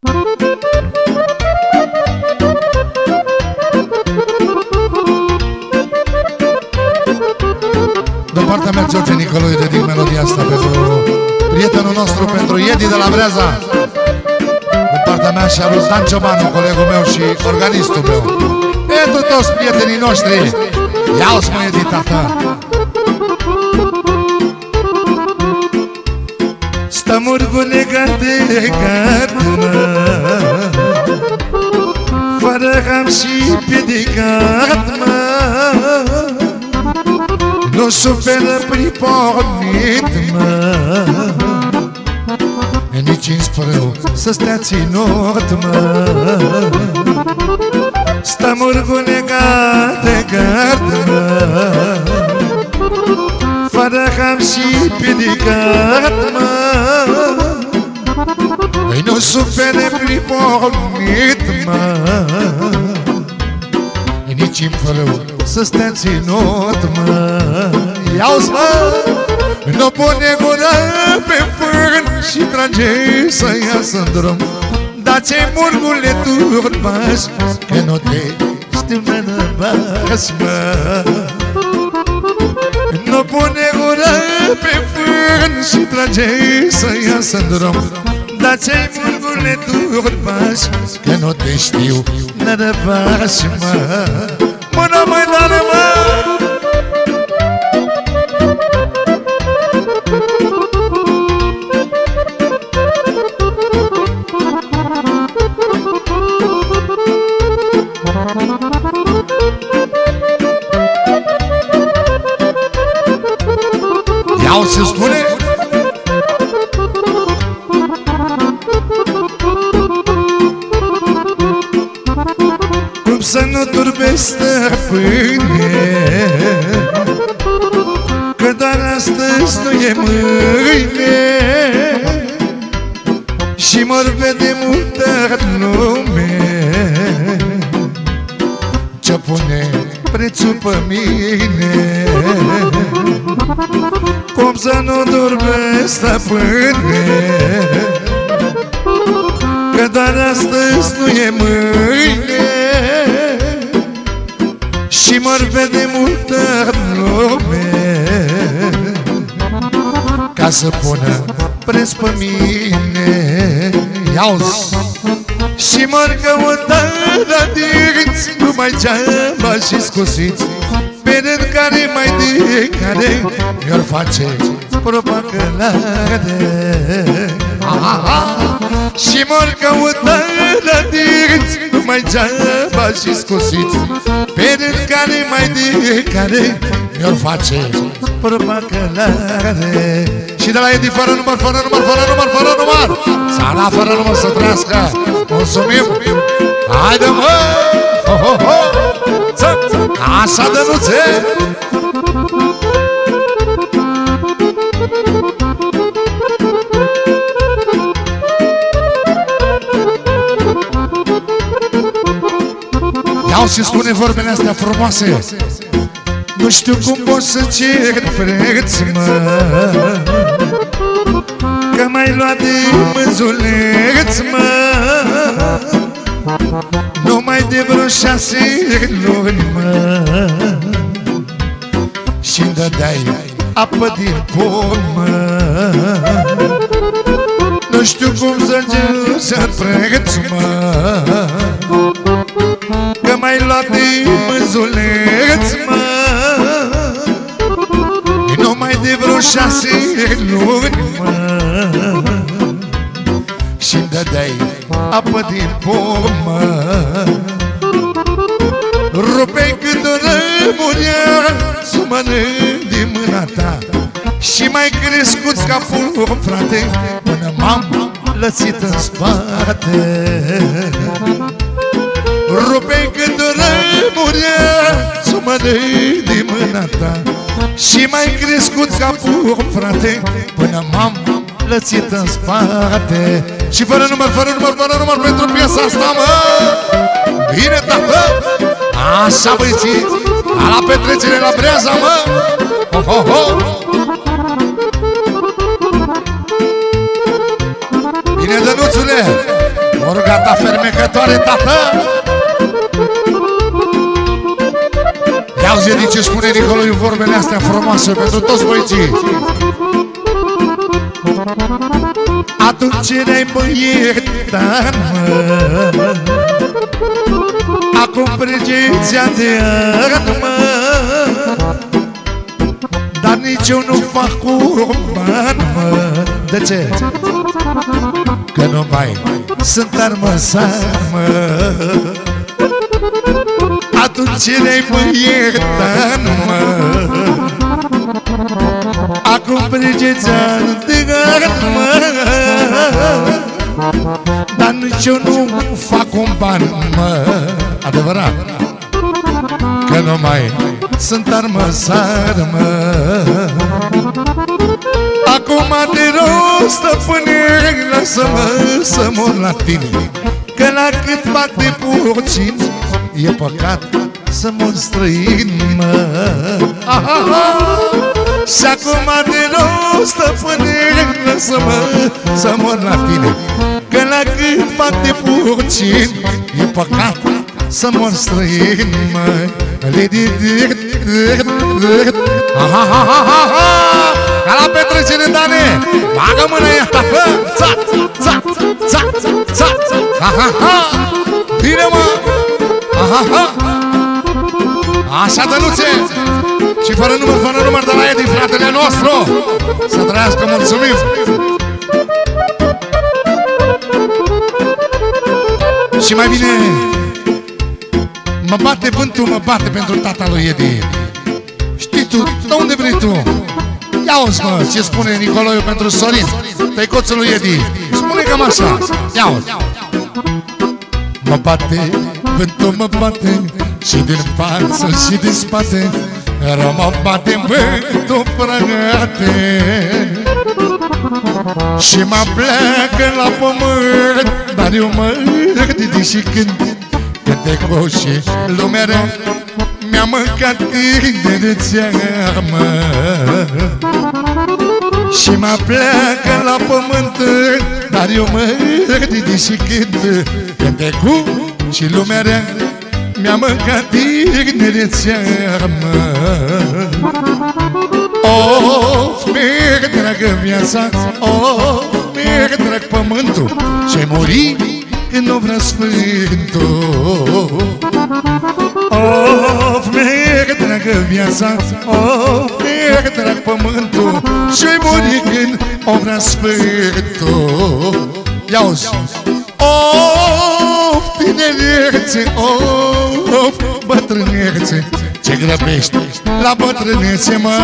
De partea mea, George Nicolae, dedic melodia asta pentru prietenul nostru, pentru Edi de la Breaza. De partea mea și a lui Dan Ciobanu, colegul meu și organistul meu. Pentru toți prietenii noștri, ia-o-ți mă, Edi, tata. Stăm urgulegat de gardă Fără ham și pedicat, mă. Nu suferă pripornit, mă. Nici în sprâu Să stea ținut, mă. Stăm urgulegat de gardă, mă Fără ham și pedicat, mă. Păi nu sufere pripornit, mă. Nici în frâu Să stea ținut, mă. Iau-ți, mă. Nu pune gura pe fân Și trage să iasă în drum. Dați murgule turbaș Că nu te Știu nănăbaș, mă Nu pune gura pe fân Și trage să iasă în drum. Dați murgule turbaș Că nu te știu? Nănăbaș, mă. Mână mai tare, mă Iau se spune Cum să nu turbe stăpâne stăpâne Că doar astăzi nu e mâine. Și mor vede multă lume. Ca să pună Preț pe mine. Iau Și mor căutarea dinți Numai geaba și scusiți. Pe rând care mai de care Mi-or face propagălare Și mor căutarea dinți Numai geaba și scusiți. Pe rând care mai de care Mi-or face. Propagălare Și de la Edi fără număr, fără număr, fără număr, fără număr. Sala fără număr să trăiască. Mulțumim. Haide mă! Ho, ho, ho. Ță, ță. Așa de nuțe Iau și spune vorbele astea frumoase. Nu știu cum pot să cer preț, mă Că m-ai luat de mânzuleț, mă Numai de vreo șase luni, mă. Și-mi dădeai Apă din pom, mă. Nu știu cum să cer preț, mă Că m-ai luat de mânzuleț, mă. Numai de vreo șase luni, mă. Și-mi dădeai apă din pomă. Rupeai cât o rămurea Să mănânc din mâna ta. Și mai crescut ca pom, frate Până m-am lățit în spate. Rupeai cât o rămurea Să mănânc din mâna ta. Și mai crescut ca pom, frate Până m-am lățit în spate. Și fără număr, fără număr, fără număr Pentru piesa asta, mă! Bine, tată Așa, băieții La petrecere la breaza, mă! Ho, ho, ho! Bine, Dănuțule! Orgata fermecătoare, tată auzi din ce spune Nicoloiu vorbele astea frumoase pentru toți băieții. Atunci erai băietan, mă? Acum pregenția de an, mă? Dar nici eu nu fac urman, mă. De ce? Că nu mai sunt armăsar, mă Atunci erai băietan, mă? Acum pregețean de gard, mă? Dar nici eu nu fac un ban, mă? Adevărat. Că nu mai sunt armăsar, mă? Acum te rog, stăpâne, lasă-mă să mor la tine Că la cât fac de puțin E păcat să mor străin, mă. Și acum te rog, stăpâne, lasă-mă să mor la tine. Că la cât fac de puțin E păcat să mor străin, mă. Ca la petrecere, Dane. Bagă mâna ea ta, fă Ța, ța, ța, ța, ța Ha, ha, ha Bine, mă. Ha, ha, ha Așa, Dănuțe Și fără număr, fără număr de la Edi, fratele nostru! Să trăiască, mulțumim! Și mai bine Mă bate vântul, mă bate pentru tata lui Edi. Știi tu, de unde vrei tu? Ia uzi, mă, ce spune Nicoloiu pentru Sorin Tăicoțul lui Edi. Spune cam așa. Ia uzi. Mă bate, vântul mă bate Și din față și din spate Rău mă bate vântul prăgate Și mă pleacă la pământ Dar eu mă ridic și când Cântecul și lumea rea Mi-a mâncat câine de țeamă Și mă pleacă la pământ Dar eu mă ridic și cânt Cântecul și lumea rea Mi-a mâncat câine de țeamă Of, mi-e dragă viața Of, mi-e drag pământul Și-ai murit când nu vrea sfântul. Of, mi-e dragă viața Of, mi-e drag pământul Și-i muri când o vrea sfântul Ia-uzi Of, tinerețe, of, bătrânețe Ce grăbești? La bătrânețe, mă.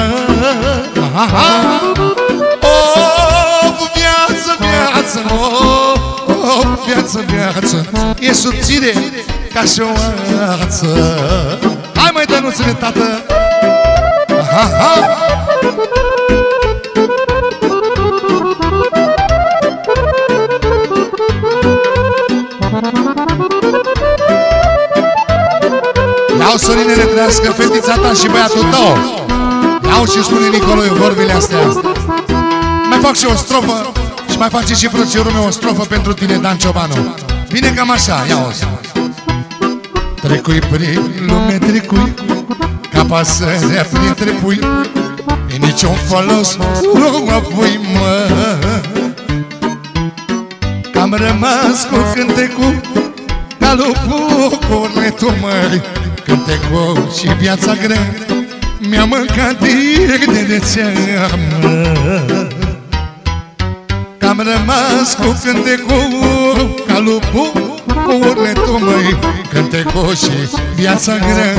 Of, viață, viață, of o viață, viață. E subțire ca și o ață Hai mai dănuțele, tată. Ha, ha. Iau Sorinele trească fetița ta și băiatul tău. Iau și spune Nicoloiu vorbile astea. Mai fac și o strofă și mai face și frățiorul meu o strofă pentru tine, Dan Ciobanu. Bine cam așa, ia o Trecui prin lume, trecui Ca pasărea printre pui E niciun folos, nu mă pui, mă. Am rămas cu cântecul Ca lupul cornetul, măi Cântecul și viața grea Mi-a mâncat direct de țeamă am rămas cu cântecul Ca lupul cu urletul măi. Cântecul și viața grea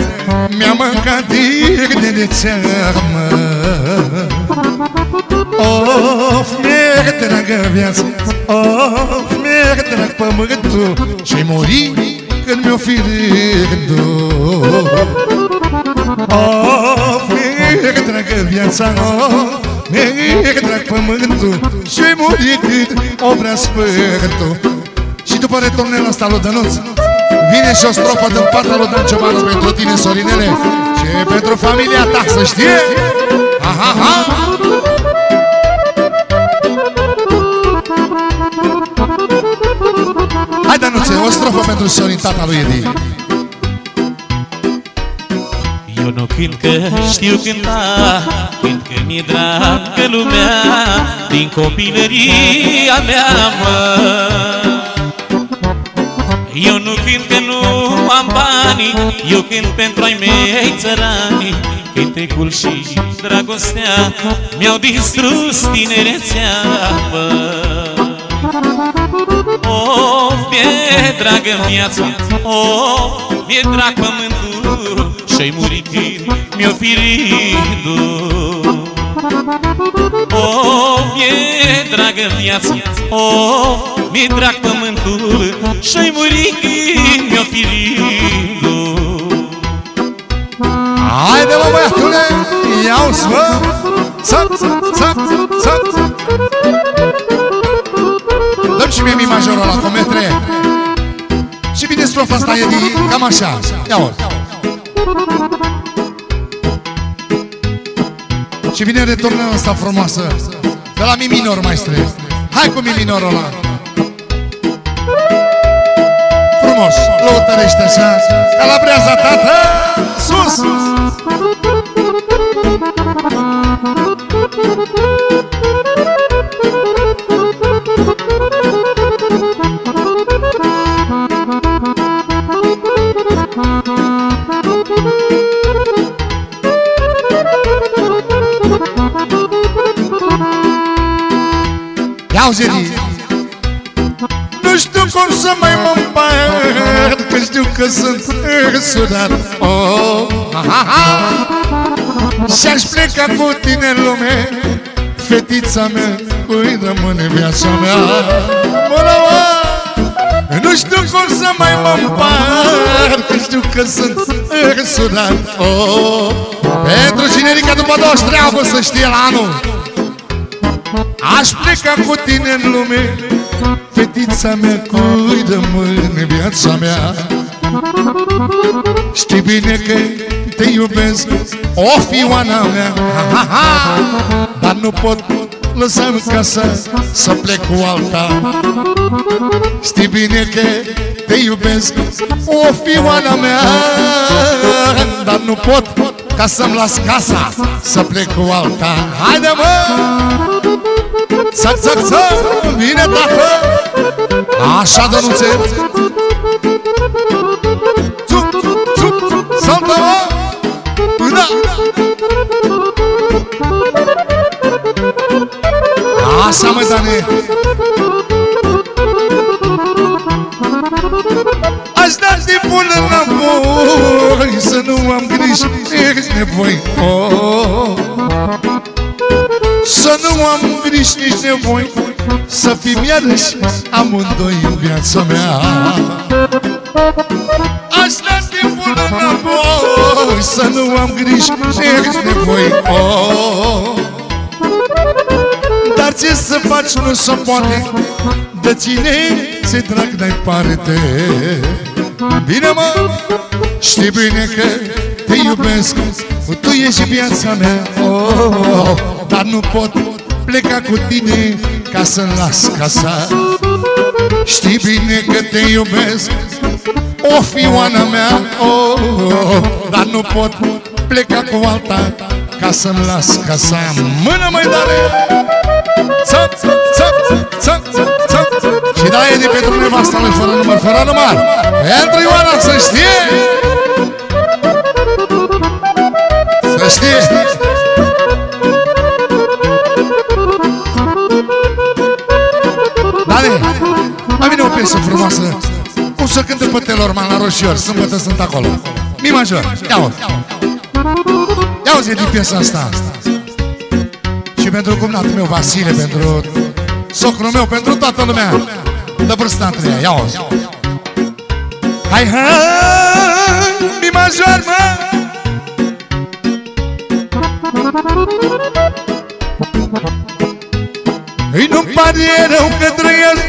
Mi-a mâncat dirne de țeamă Of, mi-e dragă viața Of, mi-e drag pământul Și-i muri când mi-o fi rândul. Of, mi-e dragă viața Of, mi-e drag pământul Și-i muri cât o vrea spărtul Și după retornul ăsta lui Dănuț Vine și o strofă din partea lui Dan Ciobanu Pentru tine, Sorinele Și pentru familia ta, să știe. Ha, ha, ha Hai, strofă pentru Sorin, tata lui Edi. Eu nu cânt că știu cânta Cânt că mi-e dragă lumea Din copilăria mea, mă. Eu nu cânt că nu am bani Eu cânt pentru ai mei țărani. Cântecul și dragostea Mi-au distrus tinerețea, mă Oh, mi-e dragă viața Oh, mi-e drag pământul Și-ai murit când mi-o fi ridul Oh, mi-e dragă viața Oh, mi-e drag pământul Și-ai murit când mi-o fi ridul Haide mă băiatule, iau-ți mă. Țap, țap, țap Dăm și mie mi majorul ăla, cometre. Și vine strofa asta, e din, cam așa. Ia-o Și vine returnarea asta frumoasă. De la mi minor, maestre. Hai cu mi minorul ăla. Frumos, lăutărește așa. Ca la breaza tată! Sus! Ia uzi Nu știu cum să mai mă împart Că știu că sunt sudat oh, ha, ha. Și-aș pleca cu tine în lume Fetița mea, cui rămâne viața mea. Mă, Nu știu cum să mai mă împart Că știu că sunt sudat oh, Pentru cinerica după 23 august să știe la anul Aș pleca cu tine în lume. Fetița mea, cui rămâne viața mea? Știi bine că te iubesc O fioana mea. Ha, ha, ha. Dar nu pot lăsa în casă Să plec cu alta. Știi bine că te iubesc O fioana mea. Dar nu pot ca să-mi las casa Să plec cu alta Haide mă! Țac, țac, țac, vine tată Așa, dănuțe Țup, țup, țup, saltă mă! Da Așa, mă, Dane da timpul înapoi Să nu am griji, nici nevoi oh. Să nu am griji, nici nevoi Să fim iarăși amândoi în viața mea. Aș da timpul înapoi Să nu am griji, nici nevoi oh. Dar ce să faci nu se poate. De cine se drag n-ai parte Bine mă, știi bine că te iubesc Tu ești viața mea. Oh, Dar nu pot pleca cu tine ca să-mi las casa. Știi bine că te iubesc O fioana mea. Oh, Dar nu pot pleca cu alta ca să-mi las casa. Mână mai tare Țap, țap, țap, țap, țap Și da, e de pentru nevasta lui fără număr, fără număr. Pentru Ioana să știe. Să știe. Dale, mai vine o piesă frumoasă. Cum să cânte pe Telorman la Roșior Sâmbătă sunt acolo. Mi major, ia-o. Ia auzi din piesa asta. Și pentru cumnatul meu Vasile Pentru socrul meu Pentru toată lumea De vârsta între ea Ia auzi Hai, hai, mi major, mă Îi nu pare rău că trăiesc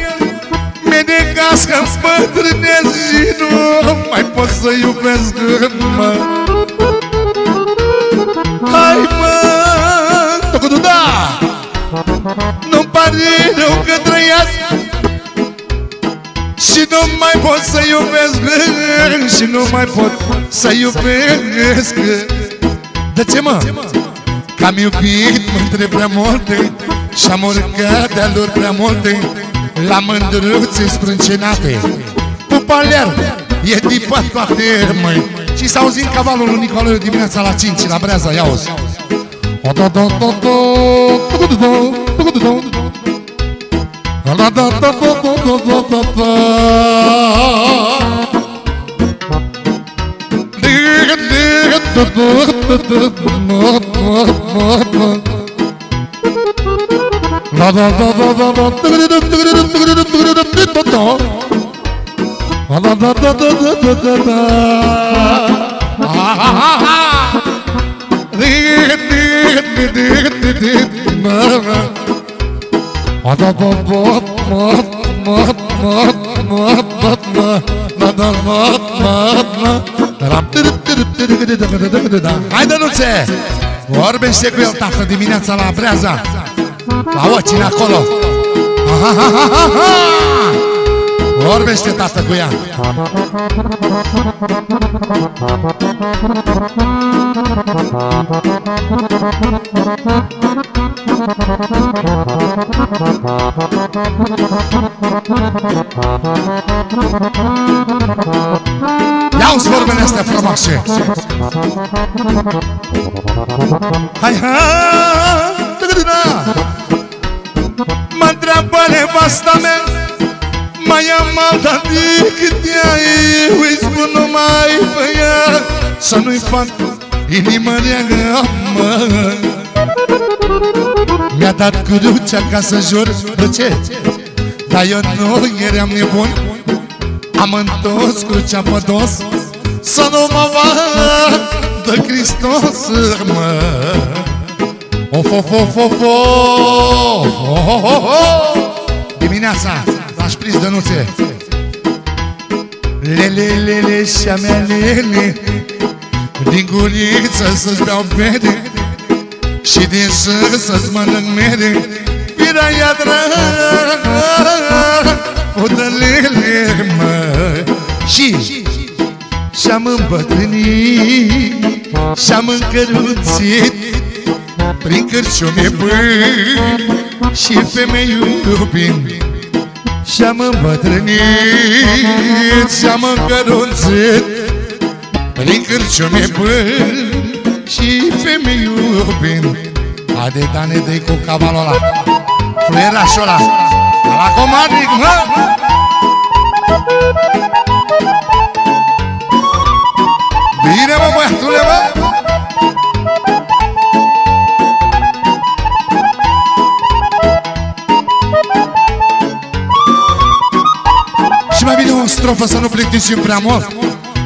Mi-e de caz că îmbătrânesc Și nu mai pot să iubesc mă Hai mă, tocudu da Nu-mi pare rău că trăiați Și Și nu mai pot să iubesc Și nu mai pot să iubesc De ce mă? Că am iubit mândre prea multe Și-am urcat de-a lor prea multe La mândruțe sprâncenate Pupa e dipat toate măi Și s-a auzit cavalul lui Nicolae dimineața la 5 la breaza, ia uzi La da da da da da da da da La da da da da da La da da da da da da da Ada bop bop mop mop mop mop mop Ada mop mop mop Hai dănuțe! Vorbește cu el, tată, dimineața la breaza La ocine acolo Ha ha ha ha ha ha Vorbește, tată, cu ea Ia-uți vorbele astea frumoase Hai, hai, Mă întreabă nevasta mea Mai am alta decât ea Îi spun numai pe ea Să nu-i fac inimă neagă, mă Mi-a dat crucea ca să jur De ce? Dar eu nu eram nebun Am întors crucea pe dos Să nu mă vad de Hristos, mă Of, of, of, of, of Dimineața, l-aș prins dănuțe. Lele, lele, și-a mea lele Din guriță să-ți beau bere Și din sân să-ți mănânc mere Piraia drag Udă-lele, mă Și Și-am îmbătrânit Și-am încăruțit Prin cârciume bând Și femei iubind Și-am îmbătrânit Și-am încărunțit Prin cârciume bând Și femei iubind Haide, Dane, dă cu cavalul ăla Fluierașul ăla La comadric, mă! Bine, mă, băiatule, mă! Mai bine o strofă să nu plictisim prea mult.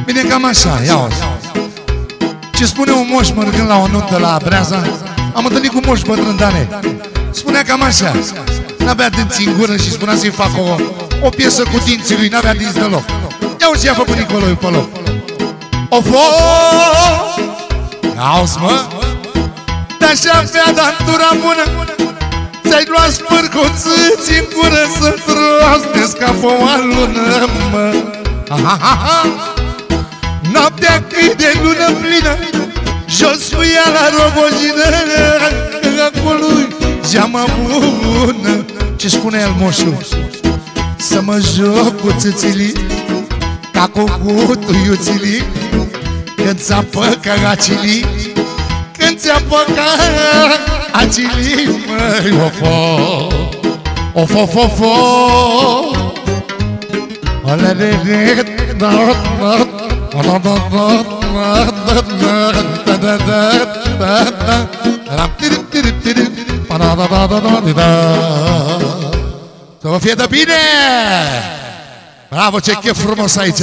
Bine cam așa, ia -o. Ce spune un moș mărgând la o nuntă la Breaza? Am întâlnit cu moș bătrân Dane. Spunea cam așa. N-avea dinți în gură și spunea să-i fac o, o piesă cu dinții lui N-avea dinți deloc. Ia uzi ce a făcut Nicoloiu pe loc. O fo Auzi mă? De-aș avea dantura bună Ți-ai luat spârcuțâți în gură Să trostesc ca pe o lună, mă ha, ha, ha. Noaptea cât de lună plină Jos cu ea la robojină Acolo geama bună Ce spune el moșu? Să mă joc cu țâțilii Ca cu gutul iuțilii Când țapă ca acilii Când țapă ca Atili măi ofo Ofofofo Alelele Dart dart Să vă fie de bine! Bravo, ce chef frumos aici!